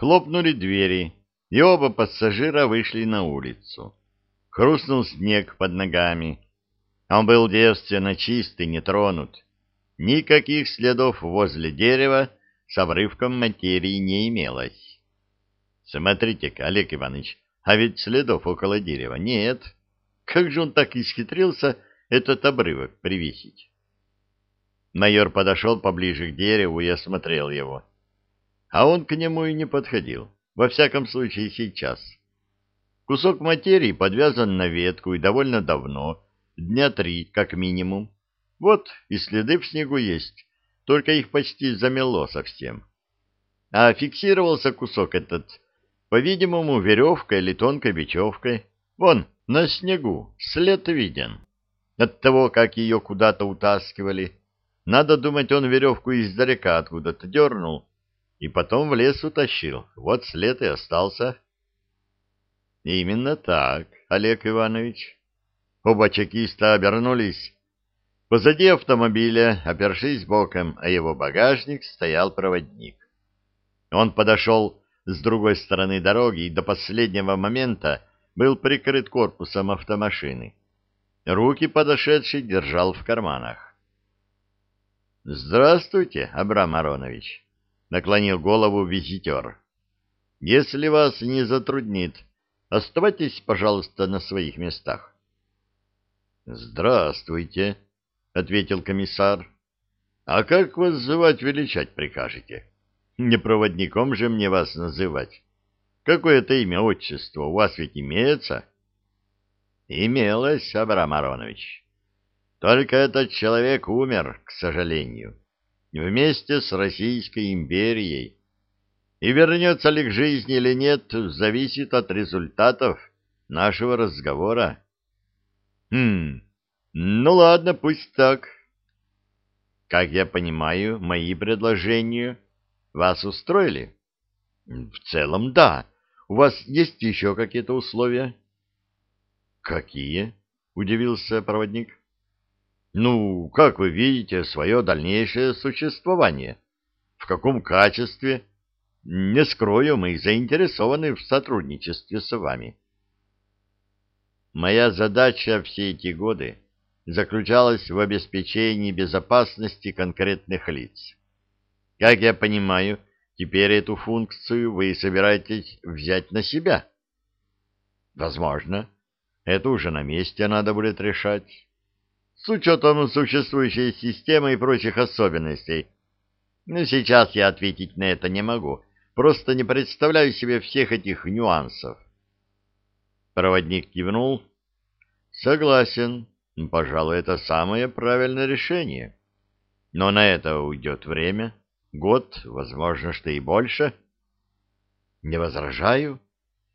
Хлопнули двери, и оба пассажира вышли на улицу. Хрустнул снег под ногами. Он был девственно чистый, не тронут. Никаких следов возле дерева с обрывком материи не имелось. Смотрите-ка, Олег Иванович, а ведь следов около дерева нет. Как же он так исхитрился этот обрывок привесить? Майор подошел поближе к дереву и осмотрел его. А он к нему и не подходил, во всяком случае сейчас. Кусок материи подвязан на ветку и довольно давно, дня три как минимум. Вот и следы в снегу есть, только их почти замело совсем. А фиксировался кусок этот, по-видимому, веревкой или тонкой бечевкой. Вон, на снегу, след виден. От того, как ее куда-то утаскивали. Надо думать, он веревку издалека откуда-то дернул и потом в лес утащил. Вот след и остался. Именно так, Олег Иванович. Оба чекиста обернулись Позади автомобиля, опершись боком, а его багажник, стоял проводник. Он подошел с другой стороны дороги и до последнего момента был прикрыт корпусом автомашины. Руки подошедший держал в карманах. — Здравствуйте, Абрам Аронович, — наклонил голову визитер. — Если вас не затруднит, оставайтесь, пожалуйста, на своих местах. — Здравствуйте, —— ответил комиссар. — А как вас звать величать прикажете? Не проводником же мне вас называть. Какое-то имя, отчество у вас ведь имеется? — Имелось, Абрам Аронович. Только этот человек умер, к сожалению, вместе с Российской империей. И вернется ли к жизни или нет, зависит от результатов нашего разговора. — Хм... Ну ладно, пусть так. Как я понимаю, мои предложения вас устроили? В целом, да. У вас есть еще какие-то условия? Какие? Удивился проводник. Ну, как вы видите свое дальнейшее существование? В каком качестве? Не скрою, мы заинтересованы в сотрудничестве с вами. Моя задача все эти годы заключалась в обеспечении безопасности конкретных лиц. Как я понимаю, теперь эту функцию вы собираетесь взять на себя? Возможно. Это уже на месте надо будет решать. С учетом существующей системы и прочих особенностей. Но сейчас я ответить на это не могу. Просто не представляю себе всех этих нюансов. Проводник кивнул. Согласен. Пожалуй, это самое правильное решение. Но на это уйдет время. Год, возможно, что и больше. Не возражаю.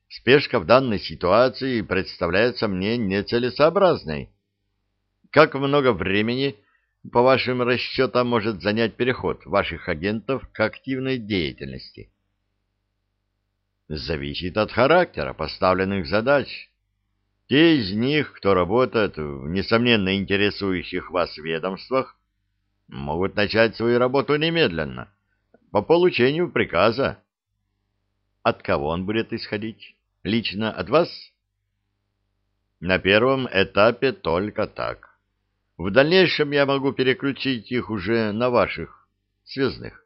Спешка в данной ситуации представляется мне нецелесообразной. Как много времени, по вашим расчетам, может занять переход ваших агентов к активной деятельности? Зависит от характера поставленных задач. Те из них, кто работает в несомненно интересующих вас ведомствах, могут начать свою работу немедленно, по получению приказа. От кого он будет исходить? Лично от вас? На первом этапе только так. В дальнейшем я могу переключить их уже на ваших связных.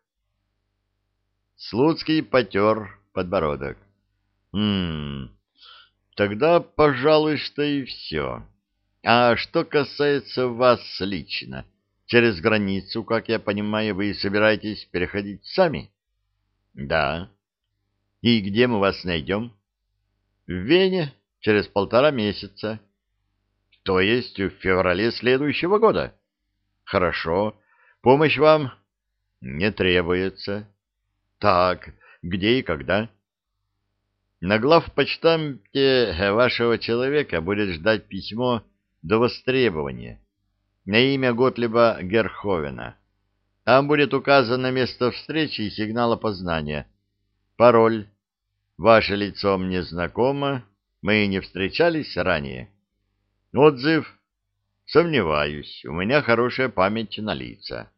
Слуцкий потер подбородок. Хм, Тогда, пожалуй, что и все. А что касается вас лично, через границу, как я понимаю, вы собираетесь переходить сами? Да. И где мы вас найдем? В Вене через полтора месяца. То есть в феврале следующего года. Хорошо. Помощь вам не требуется. Так, где и когда? На главпочтамте вашего человека будет ждать письмо до востребования на имя Готлиба Герховена. Там будет указано место встречи и сигнал опознания. Пароль. Ваше лицо мне знакомо, мы не встречались ранее. Отзыв. Сомневаюсь, у меня хорошая память на лица.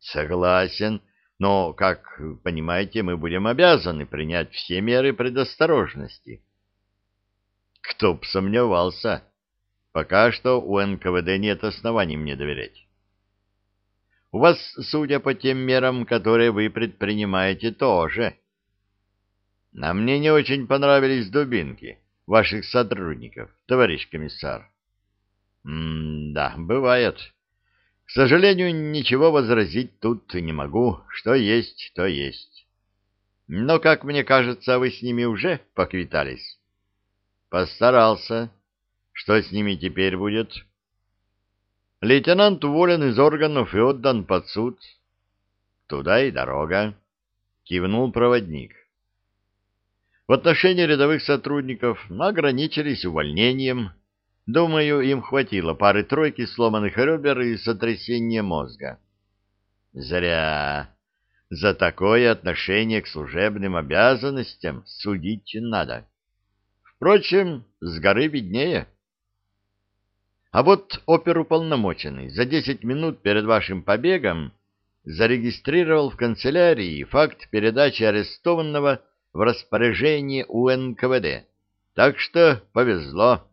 Согласен, но, как понимаете, мы будем обязаны принять все меры предосторожности. Кто б сомневался. Пока что у НКВД нет оснований мне доверять. У вас, судя по тем мерам, которые вы предпринимаете, тоже. А мне не очень понравились дубинки ваших сотрудников, товарищ комиссар. М-да, бывает. К сожалению, ничего возразить тут не могу. Что есть, то есть. Но, как мне кажется, вы с ними уже поквитались. Постарался. Что с ними теперь будет? Лейтенант уволен из органов и отдан под суд. Туда и дорога. Кивнул проводник. В отношении рядовых сотрудников ограничились увольнением, Думаю, им хватило пары-тройки сломанных ребер и сотрясения мозга. Зря. За такое отношение к служебным обязанностям судить надо. Впрочем, с горы виднее. А вот оперуполномоченный за десять минут перед вашим побегом зарегистрировал в канцелярии факт передачи арестованного в распоряжение УНКВД. Так что повезло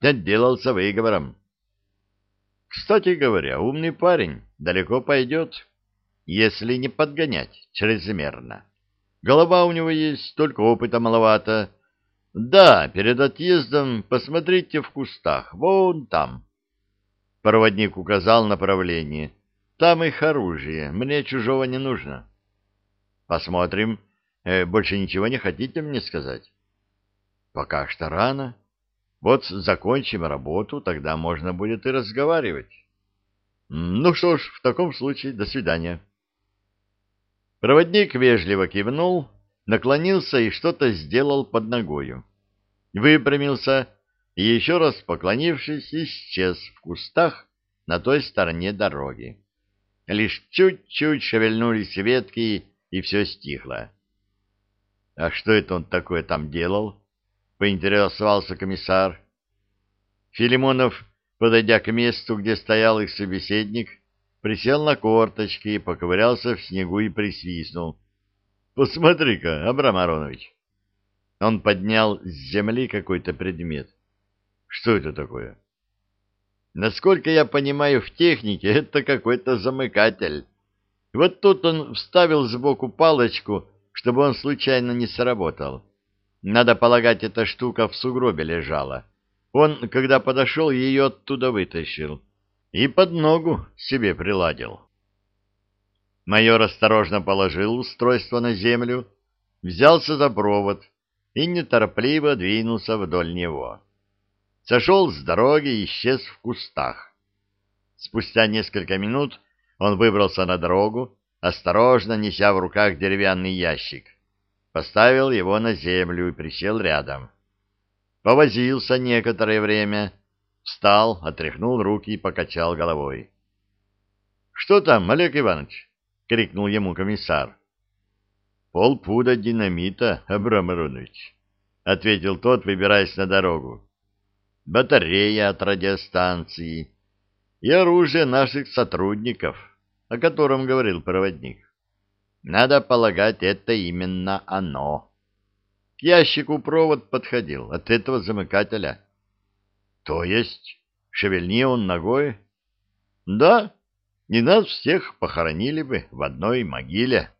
отделался выговором. Кстати говоря, умный парень далеко пойдет, если не подгонять чрезмерно. Голова у него есть, только опыта маловато. Да, перед отъездом посмотрите в кустах, вон там. Проводник указал направление. Там их оружие, мне чужого не нужно. Посмотрим. Э, больше ничего не хотите мне сказать? Пока что рано. Вот закончим работу, тогда можно будет и разговаривать. Ну что ж, в таком случае, до свидания. Проводник вежливо кивнул, наклонился и что-то сделал под ногою. Выпрямился и, еще раз поклонившись, исчез в кустах на той стороне дороги. Лишь чуть-чуть шевельнулись ветки, и все стихло. А что это он такое там делал? поинтересовался комиссар. Филимонов, подойдя к месту, где стоял их собеседник, присел на корточки поковырялся в снегу и присвистнул. — Посмотри-ка, Абрам Аронович. Он поднял с земли какой-то предмет. — Что это такое? — Насколько я понимаю, в технике это какой-то замыкатель. Вот тут он вставил сбоку палочку, чтобы он случайно не сработал. Надо полагать, эта штука в сугробе лежала. Он, когда подошел, ее оттуда вытащил и под ногу себе приладил. Майор осторожно положил устройство на землю, взялся за провод и неторопливо двинулся вдоль него. Сошел с дороги и исчез в кустах. Спустя несколько минут он выбрался на дорогу, осторожно неся в руках деревянный ящик поставил его на землю и присел рядом. Повозился некоторое время, встал, отряхнул руки и покачал головой. — Что там, Олег Иванович? — крикнул ему комиссар. — Полпуда динамита, Абрам Аронович, — ответил тот, выбираясь на дорогу. — Батарея от радиостанции и оружие наших сотрудников, о котором говорил проводник. Надо полагать, это именно оно. К ящику провод подходил от этого замыкателя. То есть, шевельни он ногой? Да, и нас всех похоронили бы в одной могиле.